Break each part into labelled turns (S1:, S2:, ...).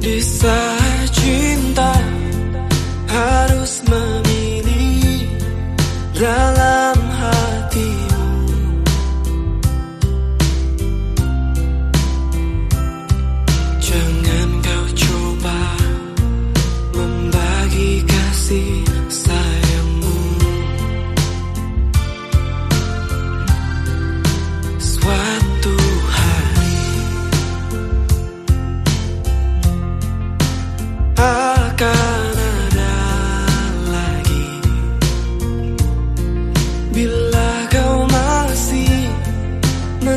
S1: Di saat cinta harus memilih dalam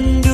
S1: and do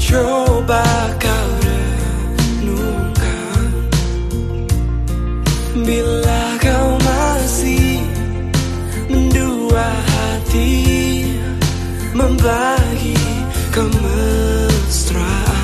S1: Coba kau renungkan Bila kau masih mendua hati Membagi kemesraan.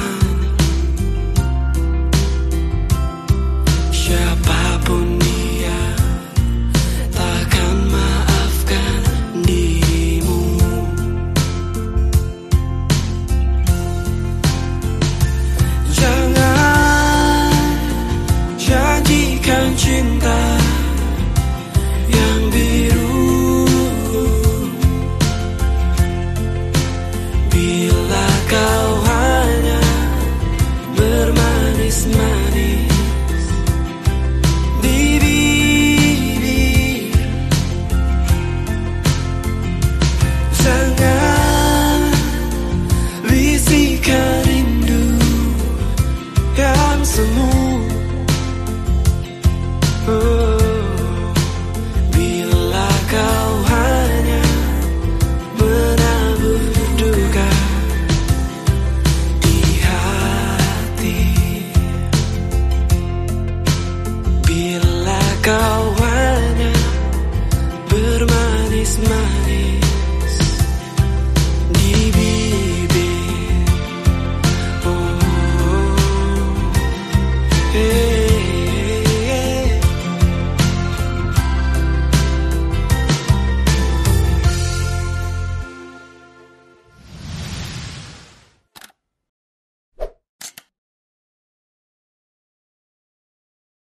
S1: 思路。